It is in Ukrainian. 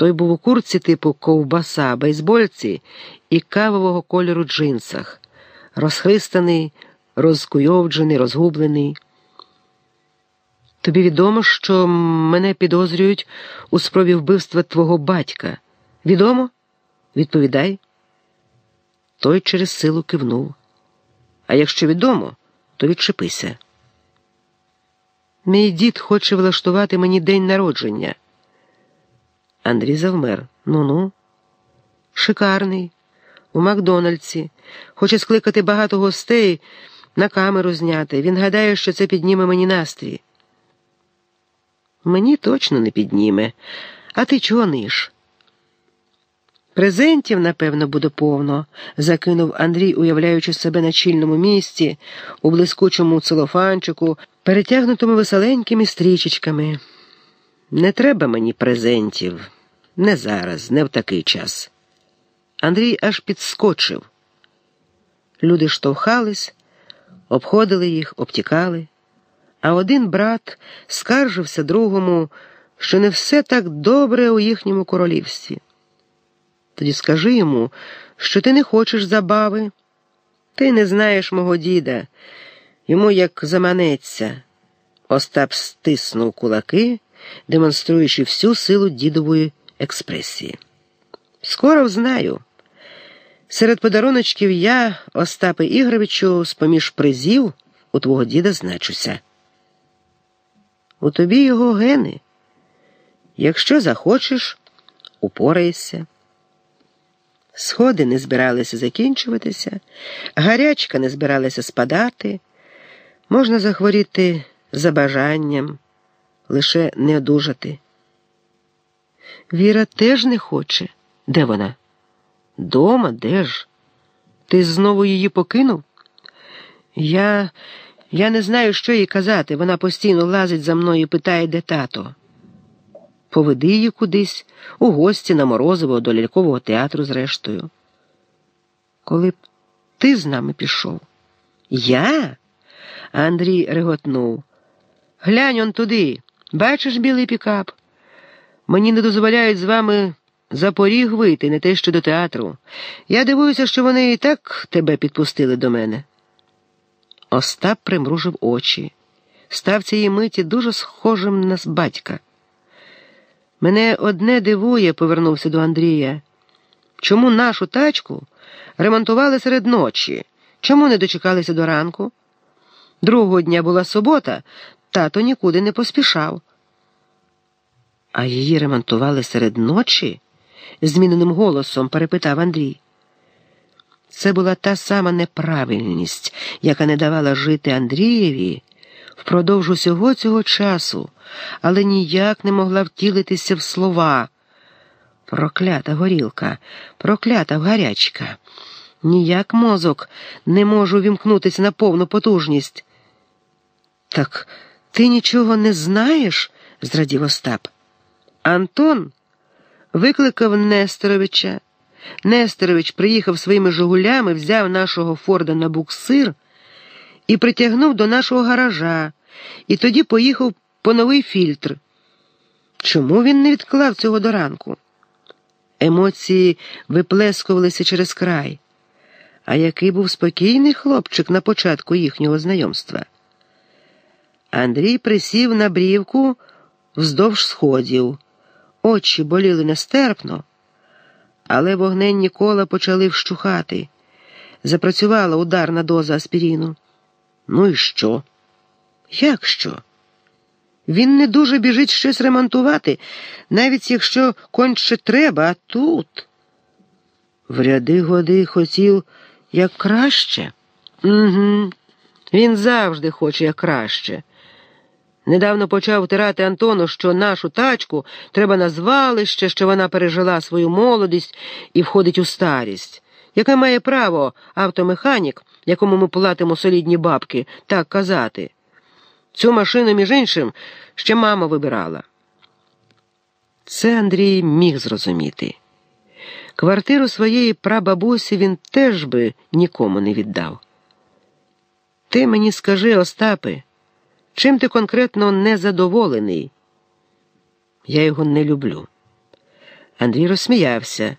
Той був у курці типу ковбаса, бейсбольці і кавового кольору джинсах, розхристаний, розкуйовджений, розгублений. Тобі відомо, що мене підозрюють у спробі вбивства твого батька. Відомо? Відповідай. Той через силу кивнув. А якщо відомо, то відчепися. Мій дід хоче влаштувати мені день народження. Андрій завмер. Ну ну. Шикарний. У Макдональдсі. Хоче скликати багато гостей, на камеру зняти. Він гадає, що це підніме мені настрій. Мені точно не підніме. А ти чого ниш? Презентів, напевно, буде повно, закинув Андрій, уявляючи себе на чільному місці, у блискучому целофанчику, перетягнутому веселенькими стрічечками. Не треба мені презентів. Не зараз, не в такий час. Андрій аж підскочив. Люди штовхались, обходили їх, обтікали, а один брат скаржився другому, що не все так добре у їхньому королівстві. Тоді скажи йому, що ти не хочеш забави. Ти не знаєш мого діда, йому як заманеться. Остап стиснув кулаки, демонструючи всю силу дідової експресії. Скоро взнаю. Серед подаруночків я, Остапе Ігоровичу, з поміж призів у твого діда значуся. У тобі його гени. Якщо захочеш, упораєшся. Сходи не збиралися закінчуватися, гарячка не збиралася спадати, можна захворіти за бажанням, лише не одужати. Віра теж не хоче. Де вона? Дома, де ж? Ти знову її покинув? Я я не знаю, що їй казати. Вона постійно лазить за мною і питає, де тато. Поведи її кудись, у гості на морозиво до лялькового театру, зрештою. Коли б ти з нами пішов? Я? Андрій реготнув. Глянь он туди. Бачиш білий пікап? Мені не дозволяють з вами за поріг вийти, не те що до театру. Я дивуюся, що вони і так тебе підпустили до мене. Остап примружив очі, став цієї миті дуже схожим на батька. Мене одне дивує, повернувся до Андрія. Чому нашу тачку ремонтували серед ночі? Чому не дочекалися до ранку? Другого дня була субота, тато нікуди не поспішав. А її ремонтували серед ночі? зміненим голосом перепитав Андрій. Це була та сама неправильність, яка не давала жити Андрієві впродовж усього цього часу, але ніяк не могла втілитися в слова. Проклята горілка, проклята гарячка. Ніяк мозок не можу вімкнутися на повну потужність. Так ти нічого не знаєш? зрадів Остап. Антон викликав Нестеровича. Нестерович приїхав своїми жигулями, взяв нашого Форда на буксир і притягнув до нашого гаража, і тоді поїхав по новий фільтр. Чому він не відклав цього до ранку? Емоції виплескувалися через край. А який був спокійний хлопчик на початку їхнього знайомства. Андрій присів на брівку вздовж сходів, очі боліли нестерпно, але вогненні кола почали вщухати. Запрацювала ударна доза аспіріну. Ну і що? Як що? Він не дуже біжить щось ремонтувати, навіть якщо конче треба, а тут. В ряди годи хотів як краще. Угу. Він завжди хоче як краще. Недавно почав втирати Антону, що нашу тачку треба на звалище, що вона пережила свою молодість і входить у старість. Яке має право автомеханік, якому ми платимо солідні бабки, так казати? Цю машину, між іншим, ще мама вибирала. Це Андрій міг зрозуміти. Квартиру своєї прабабусі він теж би нікому не віддав. Ти мені скажи, Остапе, чим ти конкретно незадоволений? Я його не люблю. Андрій розсміявся.